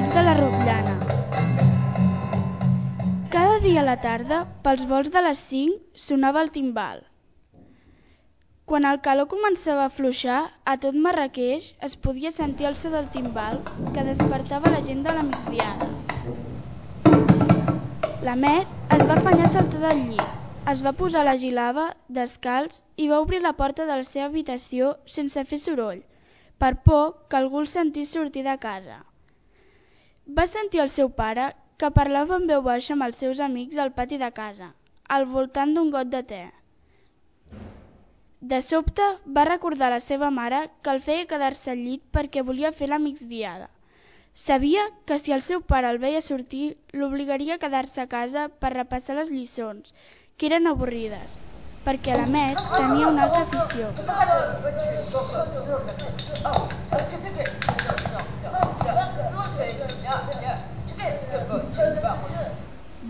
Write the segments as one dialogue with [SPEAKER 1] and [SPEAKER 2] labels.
[SPEAKER 1] mig de la Rotllana. Cada dia a la tarda, pels vols de les 5, sonava el timbal. Quan el calor començava a fluixar, a tot Marrakeix es podia sentir el so del timbal que despertava la gent de la migdiada. La Met es va afanyar a saltar del llit, es va posar la gilava, descalç, i va obrir la porta de la seva habitació sense fer soroll, per por que algú el sentís sortir de casa. Va sentir el seu pare, que parlava en veu baixa amb els seus amics al pati de casa, al voltant d'un got de te. De sobte va recordar la seva mare que el feia quedar-se al llit perquè volia fer la migdiada. Sabia que si el seu pare el veia sortir, l'obligaria a quedar-se a casa per repassar les lliçons, que eren avorrides, perquè la Met tenia una altra afició.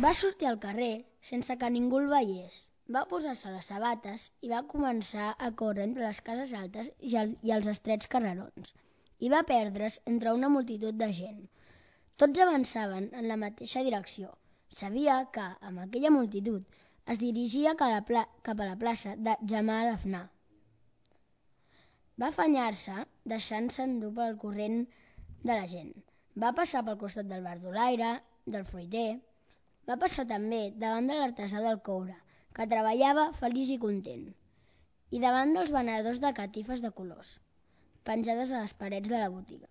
[SPEAKER 2] Va sortir al carrer sense que ningú el veiés. Va posar-se les sabates i va començar a córrer entre les cases altes i, el, i els estrets carrerons. I va perdre's entre una multitud de gent. Tots avançaven en la mateixa direcció. Sabia que, amb aquella multitud, es dirigia cap a la, plaça de Jamal Afna. Va afanyar-se, deixant-se endur pel corrent de la gent. Va passar pel costat del bar d'Olaire, del fruiter, va passar també davant de l'artesà del coure, que treballava feliç i content, i davant dels venedors de catifes de colors, penjades a les parets de la botiga.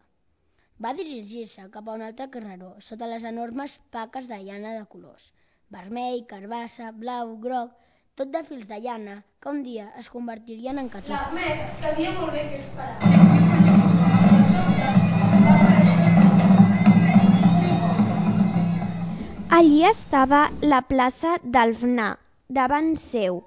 [SPEAKER 2] Va dirigir-se cap a un altre carreró, sota les enormes paques de llana de colors, vermell, carbassa, blau, groc, tot de fils de llana que un dia es convertirien en catifes.
[SPEAKER 3] L'Ahmed sabia molt bé què esperava.
[SPEAKER 4] Allí estava la plaça d'Alfnà, davant seu.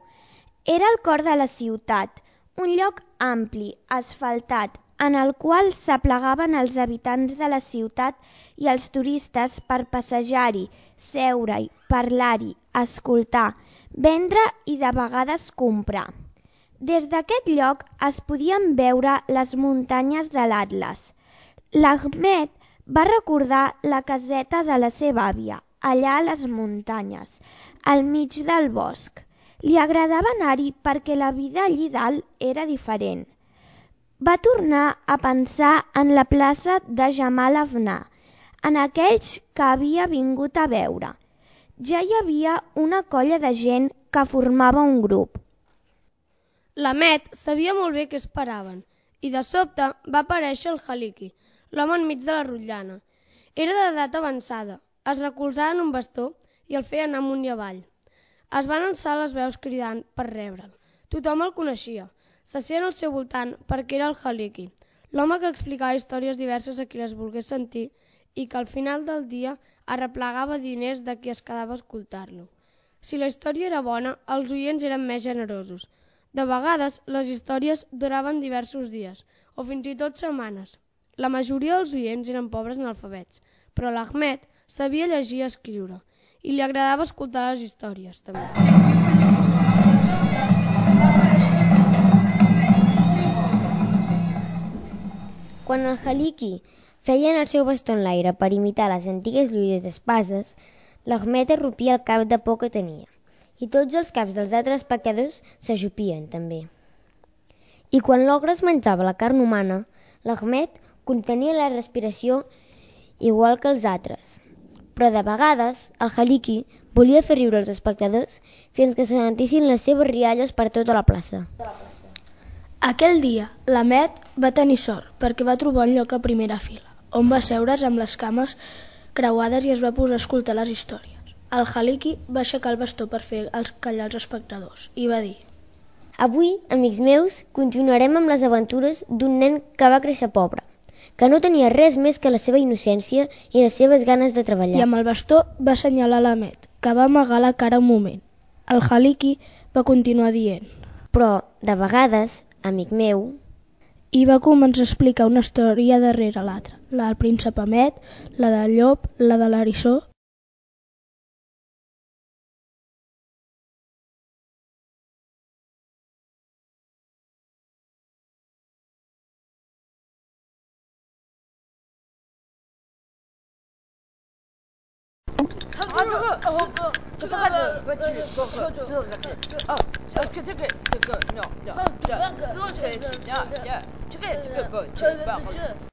[SPEAKER 4] Era el cor de la ciutat, un lloc ampli, asfaltat, en el qual s'aplegaven els habitants de la ciutat i els turistes per passejar-hi, seure-hi, parlar-hi, escoltar, vendre i de vegades comprar. Des d'aquest lloc es podien veure les muntanyes de l'Atlas. L'Ahmed va recordar la caseta de la seva àvia, allà a les muntanyes, al mig del bosc. Li agradava anar-hi perquè la vida allí dalt era diferent. Va tornar a pensar en la plaça de Jamal Afna, en aquells que havia vingut a veure. Ja hi havia una colla de gent que formava un grup.
[SPEAKER 3] L'Ahmed sabia molt bé què esperaven, i de sobte va aparèixer el Haliki, l'home enmig de la rotllana. Era d'edat avançada, es recolzava en un bastó i el feia anar amunt i avall. Es van alçar les veus cridant per rebre'l. Tothom el coneixia. S'assien al seu voltant perquè era el Haliki, l'home que explicava històries diverses a qui les volgués sentir i que al final del dia arreplegava diners de qui es quedava a escoltar-lo. Si la història era bona, els oients eren més generosos. De vegades, les històries duraven diversos dies, o fins i tot setmanes. La majoria dels oients eren pobres analfabets, però l'Ahmed sabia llegir i escriure, i li agradava escoltar les històries, també.
[SPEAKER 5] Quan el Haliki feia el seu bastó en l'aire per imitar les antigues lluites d'espases, l'Ahmed arrupia el cap de por que tenia, i tots els caps dels altres espectadors s'ajupien també. I quan l'ogre es menjava la carn humana, l'Ahmed contenia la respiració igual que els altres. Però de vegades el Haliki volia fer riure els espectadors fins que se sentissin les seves rialles per tota la plaça.
[SPEAKER 1] Aquell dia, l'Amet va tenir sort perquè va trobar un lloc a primera fila, on va seure's amb les cames creuades i es va posar a escoltar les històries. El Haliki va aixecar el bastó per fer els callar els espectadors i va dir
[SPEAKER 5] Avui, amics meus, continuarem amb les aventures d'un nen que va créixer pobre, que no tenia res més que la seva innocència i les seves ganes de treballar.
[SPEAKER 1] i amb el bastó va assenyalar l'Amet, que va amagar la cara un moment. El Haliki va continuar dient
[SPEAKER 5] Però, de vegades, amic meu,
[SPEAKER 1] i va començar a explicar una història darrere l'altra, la del príncep Amet, la del llop, la de l'erissó
[SPEAKER 6] 这个哦不，这个这个这个这个这个哦哦这这个这个 no no 这这个这个这个这个不去不